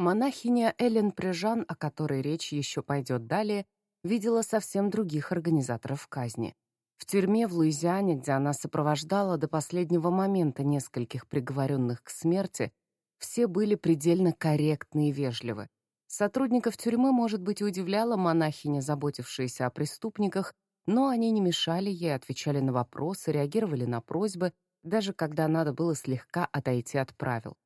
Монахиня Эллен Прижан, о которой речь еще пойдет далее, видела совсем других организаторов казни. В тюрьме в Луизиане, где она сопровождала до последнего момента нескольких приговоренных к смерти, все были предельно корректны и вежливы. Сотрудников тюрьмы, может быть, удивляла монахиня, заботившаяся о преступниках, но они не мешали ей, отвечали на вопросы, реагировали на просьбы, даже когда надо было слегка отойти от правил.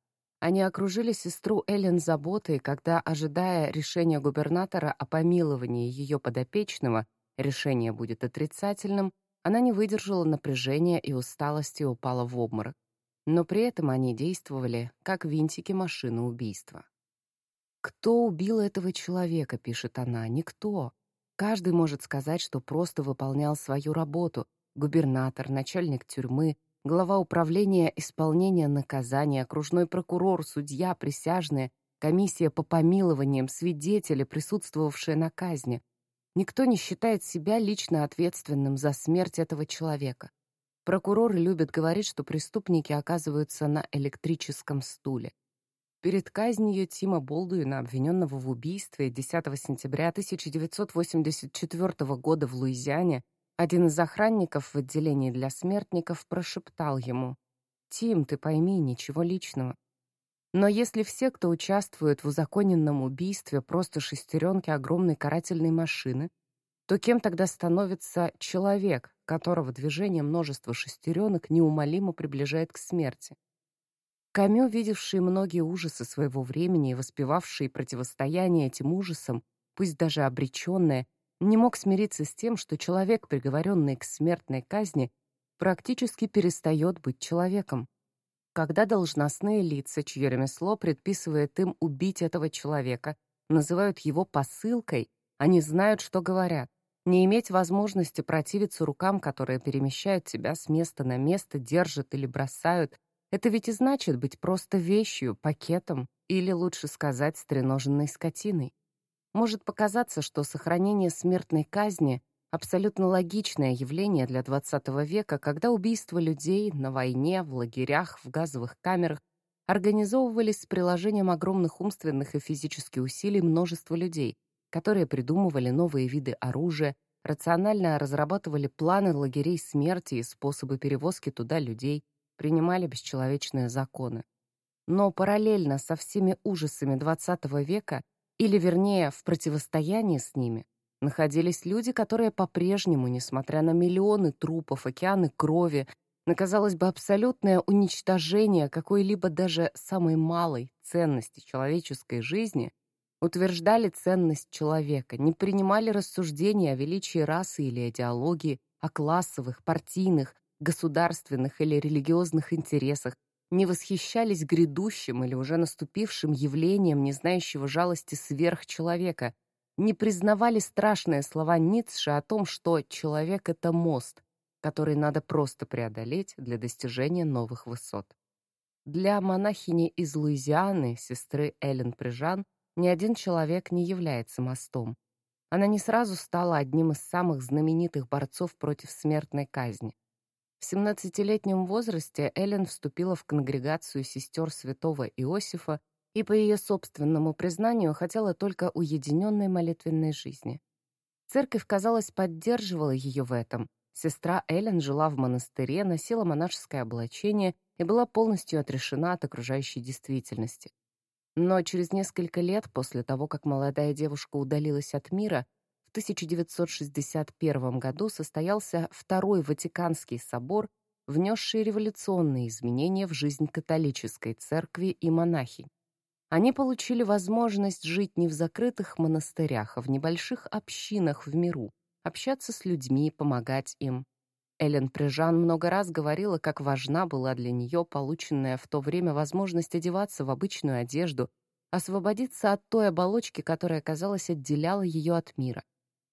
Они окружили сестру Эллен заботой, когда, ожидая решения губернатора о помиловании ее подопечного, решение будет отрицательным, она не выдержала напряжения и усталости и упала в обморок. Но при этом они действовали, как винтики машины убийства. «Кто убил этого человека?» — пишет она. «Никто. Каждый может сказать, что просто выполнял свою работу. Губернатор, начальник тюрьмы, глава управления исполнения наказания, окружной прокурор, судья, присяжные, комиссия по помилованиям, свидетели, присутствовавшие на казни. Никто не считает себя лично ответственным за смерть этого человека. Прокуроры любят говорить, что преступники оказываются на электрическом стуле. Перед казнью Тима Болдуина, обвиненного в убийстве 10 сентября 1984 года в Луизиане, один из охранников в отделении для смертников прошептал ему «Тим, ты пойми, ничего личного». Но если все, кто участвует в узаконенном убийстве, просто шестеренки огромной карательной машины, то кем тогда становится человек, которого движение множества шестеренок неумолимо приближает к смерти? Камю, видевший многие ужасы своего времени и воспевавший противостояние этим ужасам, пусть даже обреченное, не мог смириться с тем, что человек, приговоренный к смертной казни, практически перестает быть человеком. Когда должностные лица, чье ремесло предписывает им убить этого человека, называют его посылкой, они знают, что говорят. Не иметь возможности противиться рукам, которые перемещают тебя с места на место, держат или бросают, это ведь и значит быть просто вещью, пакетом, или, лучше сказать, стреноженной скотиной. Может показаться, что сохранение смертной казни — абсолютно логичное явление для XX века, когда убийства людей на войне, в лагерях, в газовых камерах организовывались с приложением огромных умственных и физических усилий множества людей, которые придумывали новые виды оружия, рационально разрабатывали планы лагерей смерти и способы перевозки туда людей, принимали бесчеловечные законы. Но параллельно со всеми ужасами XX века или, вернее, в противостоянии с ними, находились люди, которые по-прежнему, несмотря на миллионы трупов, океаны крови, на, казалось бы, абсолютное уничтожение какой-либо даже самой малой ценности человеческой жизни, утверждали ценность человека, не принимали рассуждения о величии расы или идеологии, о классовых, партийных, государственных или религиозных интересах, не восхищались грядущим или уже наступившим явлением не знающего жалости сверхчеловека, не признавали страшные слова Ницше о том, что человек — это мост, который надо просто преодолеть для достижения новых высот. Для монахини из Луизианы, сестры Эллен Прижан, ни один человек не является мостом. Она не сразу стала одним из самых знаменитых борцов против смертной казни. В 17-летнем возрасте Эллен вступила в конгрегацию сестер святого Иосифа и, по ее собственному признанию, хотела только уединенной молитвенной жизни. Церковь, казалось, поддерживала ее в этом. Сестра Эллен жила в монастыре, носила монашеское облачение и была полностью отрешена от окружающей действительности. Но через несколько лет после того, как молодая девушка удалилась от мира, 1961 году состоялся Второй Ватиканский собор, внесший революционные изменения в жизнь католической церкви и монахи. Они получили возможность жить не в закрытых монастырях, а в небольших общинах в миру, общаться с людьми, помогать им. Эллен Прижан много раз говорила, как важна была для нее полученная в то время возможность одеваться в обычную одежду, освободиться от той оболочки, которая, казалось, отделяла ее от мира.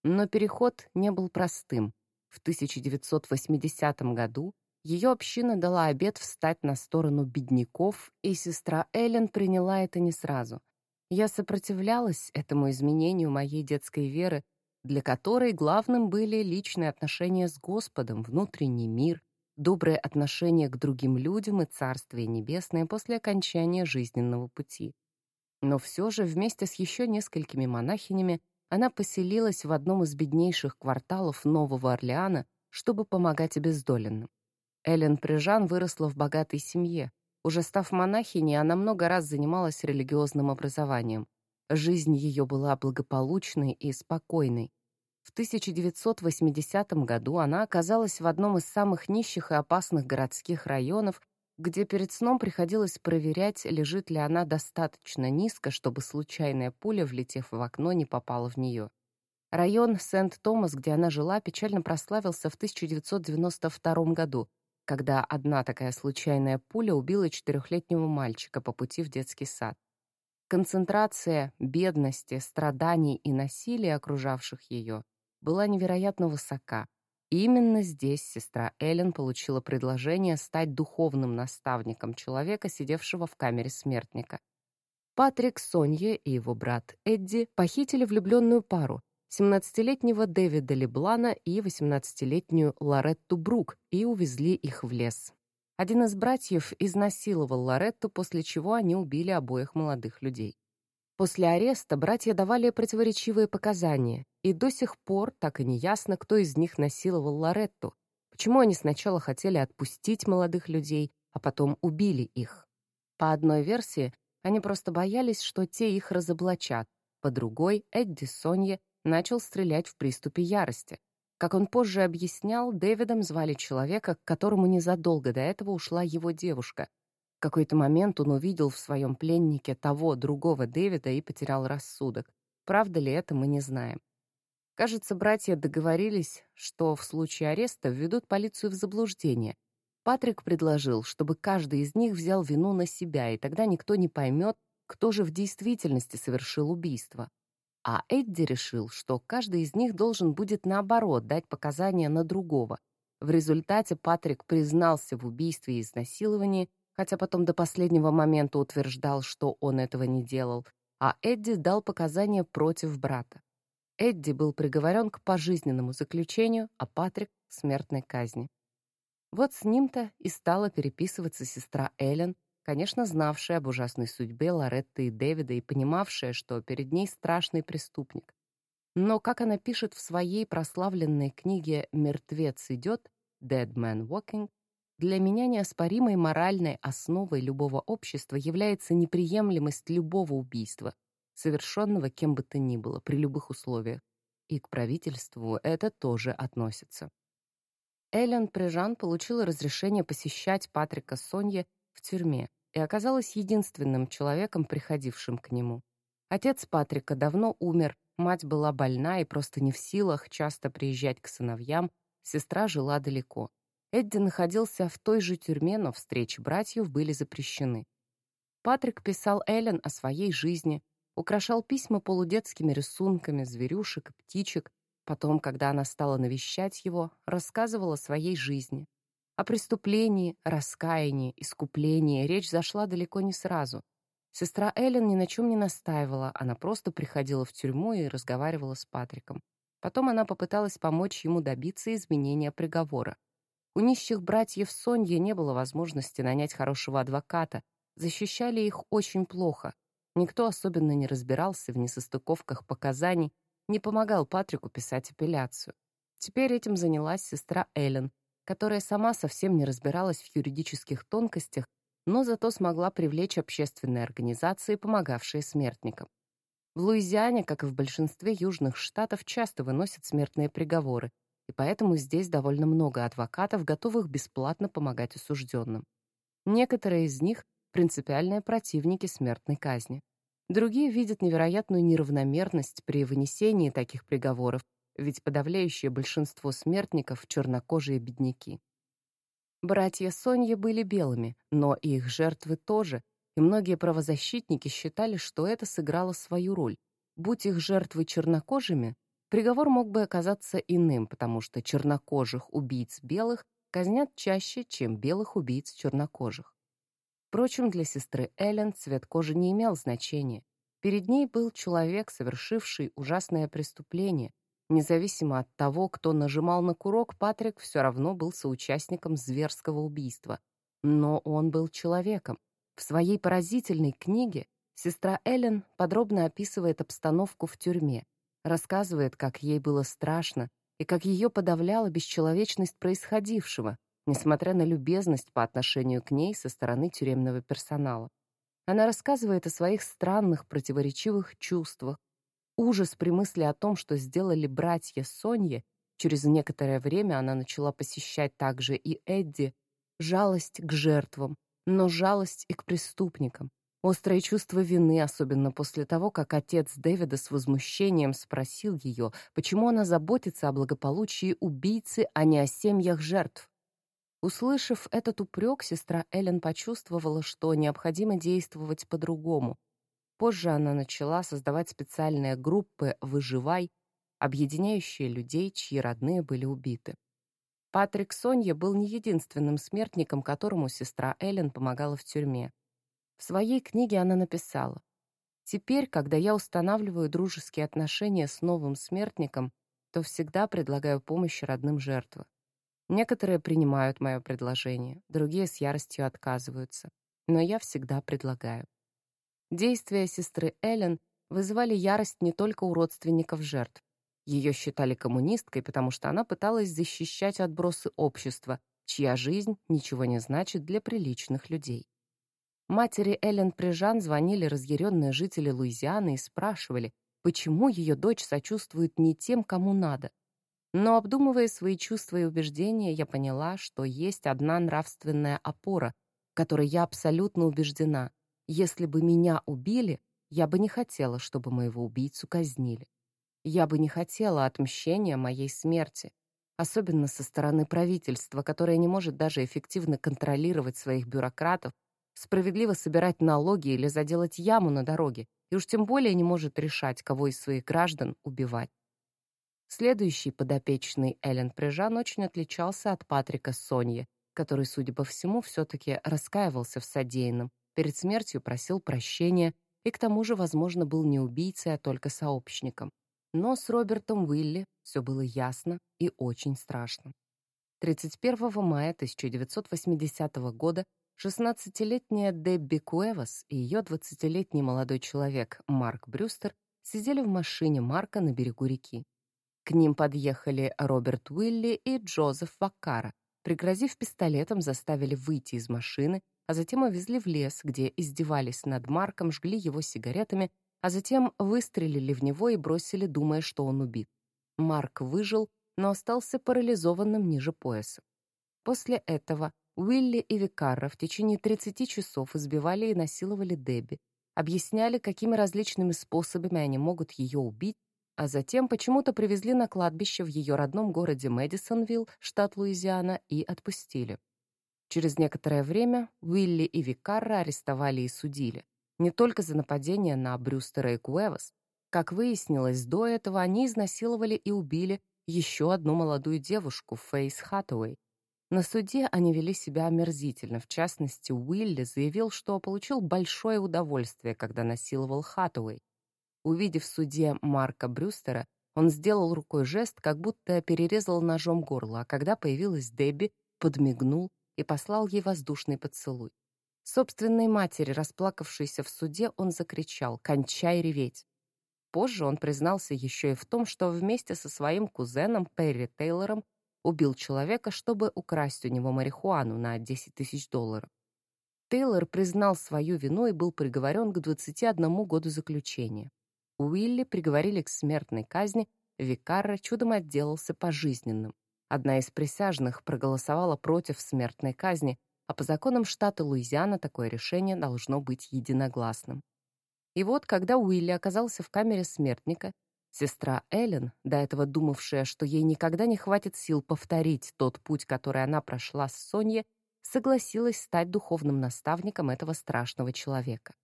Но переход не был простым. В 1980 году ее община дала обет встать на сторону бедняков, и сестра Эллен приняла это не сразу. Я сопротивлялась этому изменению моей детской веры, для которой главным были личные отношения с Господом, внутренний мир, доброе отношение к другим людям и Царствие Небесное после окончания жизненного пути. Но все же вместе с еще несколькими монахинями она поселилась в одном из беднейших кварталов Нового Орлеана, чтобы помогать обездоленным. Эллен Прижан выросла в богатой семье. Уже став монахиней, она много раз занималась религиозным образованием. Жизнь ее была благополучной и спокойной. В 1980 году она оказалась в одном из самых нищих и опасных городских районов, где перед сном приходилось проверять, лежит ли она достаточно низко, чтобы случайная пуля, влетев в окно, не попала в нее. Район Сент-Томас, где она жила, печально прославился в 1992 году, когда одна такая случайная пуля убила четырехлетнего мальчика по пути в детский сад. Концентрация бедности, страданий и насилия, окружавших ее, была невероятно высока. Именно здесь сестра Эллен получила предложение стать духовным наставником человека, сидевшего в камере смертника. Патрик Сонье и его брат Эдди похитили влюбленную пару, 17-летнего Дэвида Леблана и 18-летнюю Лоретту Брук, и увезли их в лес. Один из братьев изнасиловал Лоретту, после чего они убили обоих молодых людей. После ареста братья давали противоречивые показания, и до сих пор так и не ясно, кто из них насиловал Лоретту, почему они сначала хотели отпустить молодых людей, а потом убили их. По одной версии, они просто боялись, что те их разоблачат, по другой Эдди Сонье начал стрелять в приступе ярости. Как он позже объяснял, Дэвидом звали человека, к которому незадолго до этого ушла его девушка, какой-то момент он увидел в своем пленнике того, другого Дэвида и потерял рассудок. Правда ли это, мы не знаем. Кажется, братья договорились, что в случае ареста введут полицию в заблуждение. Патрик предложил, чтобы каждый из них взял вину на себя, и тогда никто не поймет, кто же в действительности совершил убийство. А Эдди решил, что каждый из них должен будет наоборот дать показания на другого. В результате Патрик признался в убийстве и изнасиловании, хотя потом до последнего момента утверждал, что он этого не делал, а Эдди дал показания против брата. Эдди был приговорен к пожизненному заключению, а Патрик — смертной казни. Вот с ним-то и стала переписываться сестра Эллен, конечно, знавшая об ужасной судьбе Лоретты и Дэвида и понимавшая, что перед ней страшный преступник. Но, как она пишет в своей прославленной книге «Мертвец идет» «Dead Man Walking», для меня неоспоримой моральной основой любого общества является неприемлемость любого убийства, совершенного кем бы то ни было, при любых условиях. И к правительству это тоже относится. Эллен Прежан получила разрешение посещать Патрика Сонье в тюрьме и оказалась единственным человеком, приходившим к нему. Отец Патрика давно умер, мать была больна и просто не в силах часто приезжать к сыновьям, сестра жила далеко. Эдди находился в той же тюрьме, но встречи братьев были запрещены. Патрик писал Эллен о своей жизни, украшал письма полудетскими рисунками зверюшек и птичек, потом, когда она стала навещать его, рассказывала о своей жизни. О преступлении, раскаянии, искуплении речь зашла далеко не сразу. Сестра Эллен ни на чем не настаивала, она просто приходила в тюрьму и разговаривала с Патриком. Потом она попыталась помочь ему добиться изменения приговора. У нищих братьев Соньи не было возможности нанять хорошего адвоката, защищали их очень плохо. Никто особенно не разбирался в несостыковках показаний, не помогал Патрику писать апелляцию. Теперь этим занялась сестра Эллен, которая сама совсем не разбиралась в юридических тонкостях, но зато смогла привлечь общественные организации, помогавшие смертникам. В Луизиане, как и в большинстве южных штатов, часто выносят смертные приговоры, и поэтому здесь довольно много адвокатов, готовых бесплатно помогать осужденным. Некоторые из них — принципиальные противники смертной казни. Другие видят невероятную неравномерность при вынесении таких приговоров, ведь подавляющее большинство смертников — чернокожие бедняки. Братья Сонья были белыми, но и их жертвы тоже, и многие правозащитники считали, что это сыграло свою роль. Будь их жертвы чернокожими, Приговор мог бы оказаться иным, потому что чернокожих убийц белых казнят чаще, чем белых убийц чернокожих. Впрочем, для сестры Эллен цвет кожи не имел значения. Перед ней был человек, совершивший ужасное преступление. Независимо от того, кто нажимал на курок, Патрик все равно был соучастником зверского убийства. Но он был человеком. В своей поразительной книге Сестра Эллен подробно описывает обстановку в тюрьме, рассказывает, как ей было страшно и как ее подавляла бесчеловечность происходившего, несмотря на любезность по отношению к ней со стороны тюремного персонала. Она рассказывает о своих странных противоречивых чувствах, ужас при мысли о том, что сделали братья Сонье, через некоторое время она начала посещать также и Эдди, жалость к жертвам, но жалость и к преступникам, острое чувство вины, особенно после того, как отец Дэвида с возмущением спросил ее, почему она заботится о благополучии убийцы, а не о семьях жертв. Услышав этот упрек, сестра Эллен почувствовала, что необходимо действовать по-другому. Позже она начала создавать специальные группы «Выживай», объединяющие людей, чьи родные были убиты. Патрик Сонья был не единственным смертником, которому сестра Эллен помогала в тюрьме. В своей книге она написала, «Теперь, когда я устанавливаю дружеские отношения с новым смертником, то всегда предлагаю помощь родным жертвы. Некоторые принимают мое предложение, другие с яростью отказываются, но я всегда предлагаю. Действия сестры Эллен вызывали ярость не только у родственников жертв. Ее считали коммунисткой, потому что она пыталась защищать отбросы общества, чья жизнь ничего не значит для приличных людей. Матери Эллен Прижан звонили разъяренные жители Луизианы и спрашивали, почему ее дочь сочувствует не тем, кому надо. Но обдумывая свои чувства и убеждения, я поняла, что есть одна нравственная опора, в которой я абсолютно убеждена. Если бы меня убили, я бы не хотела, чтобы моего убийцу казнили. Я бы не хотела отмщения моей смерти, особенно со стороны правительства, которое не может даже эффективно контролировать своих бюрократов, справедливо собирать налоги или заделать яму на дороге, и уж тем более не может решать, кого из своих граждан убивать. Следующий подопечный Эллен Прижан очень отличался от Патрика Соньи, который, судя по всему, все-таки раскаивался в содеянном, перед смертью просил прощения и к тому же, возможно, был не убийцей, а только сообщником. Но с Робертом Уилли все было ясно и очень страшно. 31 мая 1980 года 16-летняя Дебби Куэвас и ее 20-летний молодой человек Марк Брюстер сидели в машине Марка на берегу реки. К ним подъехали Роберт Уилли и Джозеф Ваккара. Пригрозив пистолетом, заставили выйти из машины, а затем увезли в лес, где издевались над Марком, жгли его сигаретами, а затем выстрелили в него и бросили, думая, что он убит. Марк выжил, но остался парализованным ниже пояса. После этого Уилли и Викарра в течение 30 часов избивали и насиловали Дебби, объясняли, какими различными способами они могут ее убить, а затем почему-то привезли на кладбище в ее родном городе Мэдисонвилл, штат Луизиана, и отпустили. Через некоторое время Уилли и Викарра арестовали и судили. Не только за нападение на Брюстера и Куэвас. Как выяснилось, до этого они изнасиловали и убили еще одну молодую девушку, Фейс Хаттуэй. На суде они вели себя омерзительно. В частности, Уилли заявил, что получил большое удовольствие, когда насиловал Хаттуэй. Увидев в суде Марка Брюстера, он сделал рукой жест, как будто перерезал ножом горло, а когда появилась Дебби, подмигнул и послал ей воздушный поцелуй. Собственной матери, расплакавшейся в суде, он закричал «Кончай реветь!». Позже он признался еще и в том, что вместе со своим кузеном Перри Тейлором убил человека, чтобы украсть у него марихуану на 10 тысяч долларов. Тейлор признал свою вину и был приговорен к 21 году заключения. Уилли приговорили к смертной казни, Викарра чудом отделался пожизненным. Одна из присяжных проголосовала против смертной казни, а по законам штата Луизиана такое решение должно быть единогласным. И вот, когда Уилли оказался в камере смертника, сестра Эллен, до этого думавшая, что ей никогда не хватит сил повторить тот путь, который она прошла с Соньей, согласилась стать духовным наставником этого страшного человека.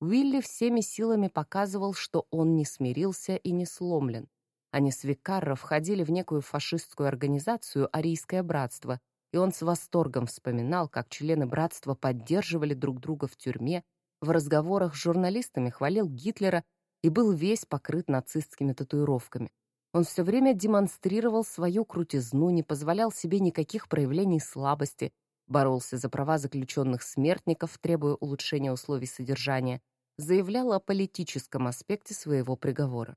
Уилли всеми силами показывал, что он не смирился и не сломлен. Они с Викарро входили в некую фашистскую организацию «Арийское братство», и он с восторгом вспоминал, как члены братства поддерживали друг друга в тюрьме, в разговорах с журналистами хвалил Гитлера и был весь покрыт нацистскими татуировками. Он все время демонстрировал свою крутизну, не позволял себе никаких проявлений слабости, боролся за права заключенных смертников, требуя улучшения условий содержания, заявлял о политическом аспекте своего приговора.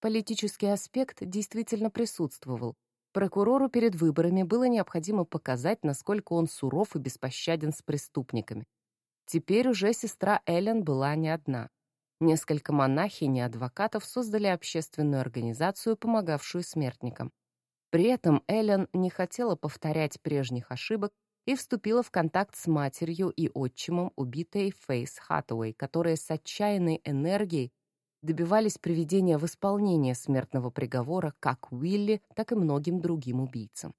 Политический аспект действительно присутствовал. Прокурору перед выборами было необходимо показать, насколько он суров и беспощаден с преступниками. Теперь уже сестра Эллен была не одна. Несколько монахинь и адвокатов создали общественную организацию, помогавшую смертникам. При этом Эллен не хотела повторять прежних ошибок и вступила в контакт с матерью и отчимом убитой Фейс Хаттуэй, которые с отчаянной энергией добивались приведения в исполнение смертного приговора как Уилли, так и многим другим убийцам.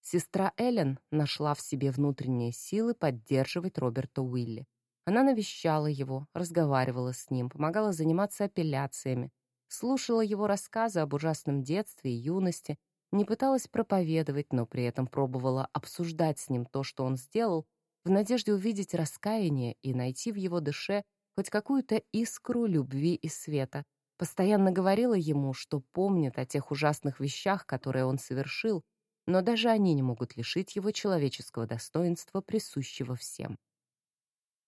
Сестра Эллен нашла в себе внутренние силы поддерживать Роберта Уилли. Она навещала его, разговаривала с ним, помогала заниматься апелляциями, слушала его рассказы об ужасном детстве и юности, не пыталась проповедовать, но при этом пробовала обсуждать с ним то, что он сделал, в надежде увидеть раскаяние и найти в его душе хоть какую-то искру любви и света. Постоянно говорила ему, что помнит о тех ужасных вещах, которые он совершил, но даже они не могут лишить его человеческого достоинства, присущего всем.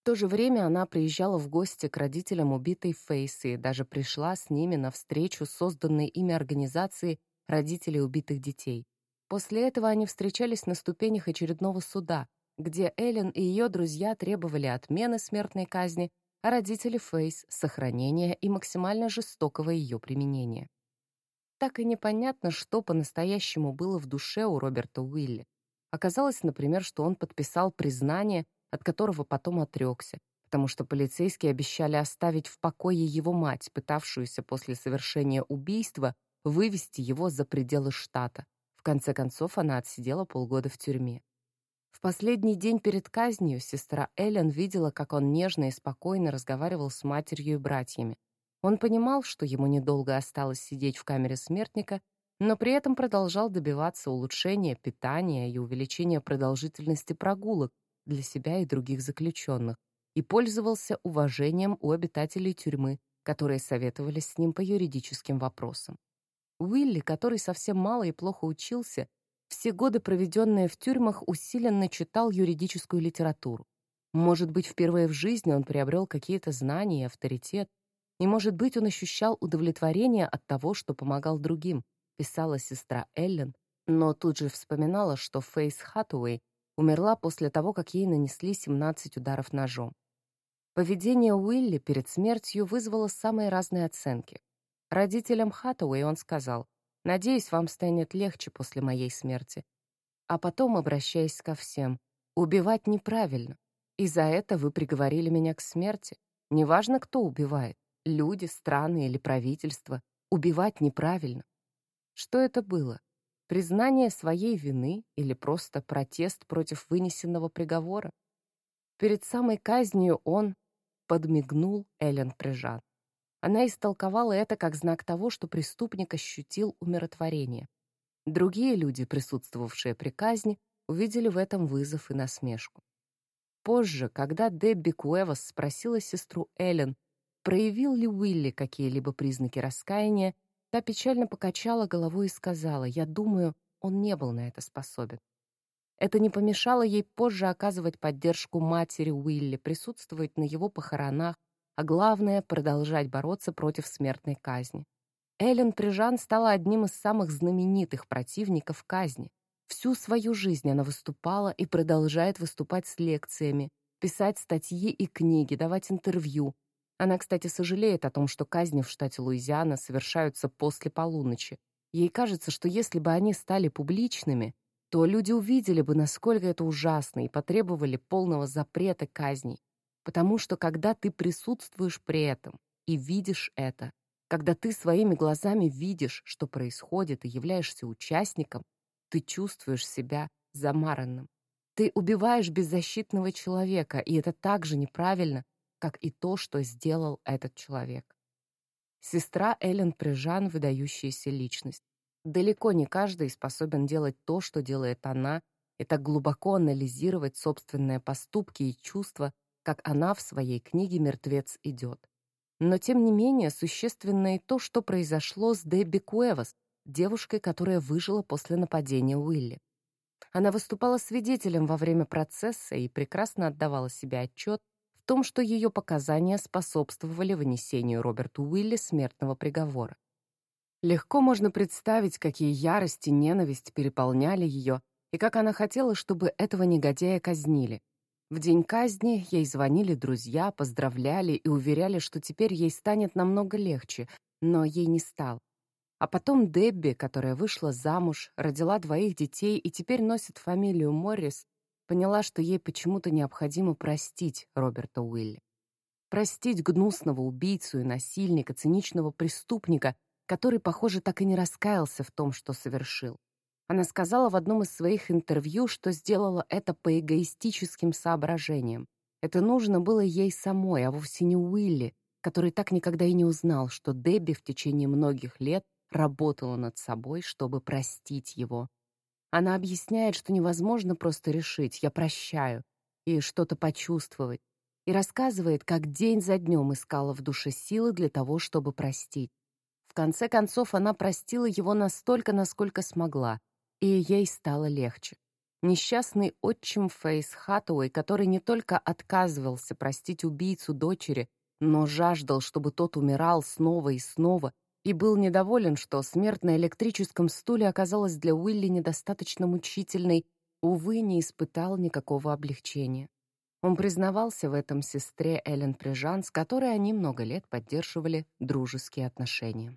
В то же время она приезжала в гости к родителям убитой Фейси и даже пришла с ними на встречу созданной ими организации родителей убитых детей. После этого они встречались на ступенях очередного суда, где Эллен и ее друзья требовали отмены смертной казни, а родители Фейс — сохранения и максимально жестокого ее применения. Так и непонятно, что по-настоящему было в душе у Роберта Уилли. Оказалось, например, что он подписал признание от которого потом отрекся, потому что полицейские обещали оставить в покое его мать, пытавшуюся после совершения убийства вывести его за пределы штата. В конце концов, она отсидела полгода в тюрьме. В последний день перед казнью сестра Эллен видела, как он нежно и спокойно разговаривал с матерью и братьями. Он понимал, что ему недолго осталось сидеть в камере смертника, но при этом продолжал добиваться улучшения питания и увеличения продолжительности прогулок, для себя и других заключенных и пользовался уважением у обитателей тюрьмы, которые советовались с ним по юридическим вопросам. Уилли, который совсем мало и плохо учился, все годы, проведенные в тюрьмах, усиленно читал юридическую литературу. Может быть, впервые в жизни он приобрел какие-то знания и авторитет, и, может быть, он ощущал удовлетворение от того, что помогал другим, писала сестра Эллен, но тут же вспоминала, что Фейс Хаттуэй умерла после того, как ей нанесли 17 ударов ножом. Поведение Уилли перед смертью вызвало самые разные оценки. Родителям Хаттауэй он сказал, «Надеюсь, вам станет легче после моей смерти». А потом, обращаясь ко всем, «Убивать неправильно, и за это вы приговорили меня к смерти. Неважно, кто убивает, люди, страны или правительство, убивать неправильно». Что это было? Признание своей вины или просто протест против вынесенного приговора? Перед самой казнью он подмигнул Эллен Прижан. Она истолковала это как знак того, что преступник ощутил умиротворение. Другие люди, присутствовавшие при казни, увидели в этом вызов и насмешку. Позже, когда Дебби Куэвас спросила сестру Эллен, проявил ли Уилли какие-либо признаки раскаяния, Та печально покачала головой и сказала, «Я думаю, он не был на это способен». Это не помешало ей позже оказывать поддержку матери Уилли, присутствовать на его похоронах, а главное — продолжать бороться против смертной казни. Эллен Прижан стала одним из самых знаменитых противников казни. Всю свою жизнь она выступала и продолжает выступать с лекциями, писать статьи и книги, давать интервью, она, кстати, сожалеет о том, что казни в штате Луизиана совершаются после полуночи. Ей кажется, что если бы они стали публичными, то люди увидели бы, насколько это ужасно, и потребовали полного запрета казней. Потому что когда ты присутствуешь при этом и видишь это, когда ты своими глазами видишь, что происходит, и являешься участником, ты чувствуешь себя замаранным. Ты убиваешь беззащитного человека, и это так же неправильно, как и то, что сделал этот человек. Сестра Эллен Прижан — выдающаяся личность. Далеко не каждый способен делать то, что делает она, и так глубоко анализировать собственные поступки и чувства, как она в своей книге «Мертвец идет». Но, тем не менее, существенно и то, что произошло с Дебби Куэвас, девушкой, которая выжила после нападения Уилли. Она выступала свидетелем во время процесса и прекрасно отдавала себе отчет, том, что ее показания способствовали вынесению Роберту Уилли смертного приговора. Легко можно представить, какие ярость и ненависть переполняли ее, и как она хотела, чтобы этого негодяя казнили. В день казни ей звонили друзья, поздравляли и уверяли, что теперь ей станет намного легче, но ей не стало. А потом Дебби, которая вышла замуж, родила двоих детей и теперь носит фамилию Моррис, поняла, что ей почему-то необходимо простить Роберта Уилли. Простить гнусного убийцу и насильника, циничного преступника, который, похоже, так и не раскаялся в том, что совершил. Она сказала в одном из своих интервью, что сделала это по эгоистическим соображениям. Это нужно было ей самой, а вовсе не Уилли, который так никогда и не узнал, что Дебби в течение многих лет работала над собой, чтобы простить его. Она объясняет, что невозможно просто решить «я прощаю» и что-то почувствовать, и рассказывает, как день за днем искала в душе силы для того, чтобы простить. В конце концов, она простила его настолько, насколько смогла, и ей стало легче. Несчастный отчим Фейс Хаттуэй, который не только отказывался простить убийцу дочери, но жаждал, чтобы тот умирал снова и снова, и был недоволен, что смерть на электрическом стуле оказалась для Уилли недостаточно мучительной, увы, не испытал никакого облегчения. Он признавался в этом сестре Эллен Прижан, с которой они много лет поддерживали дружеские отношения.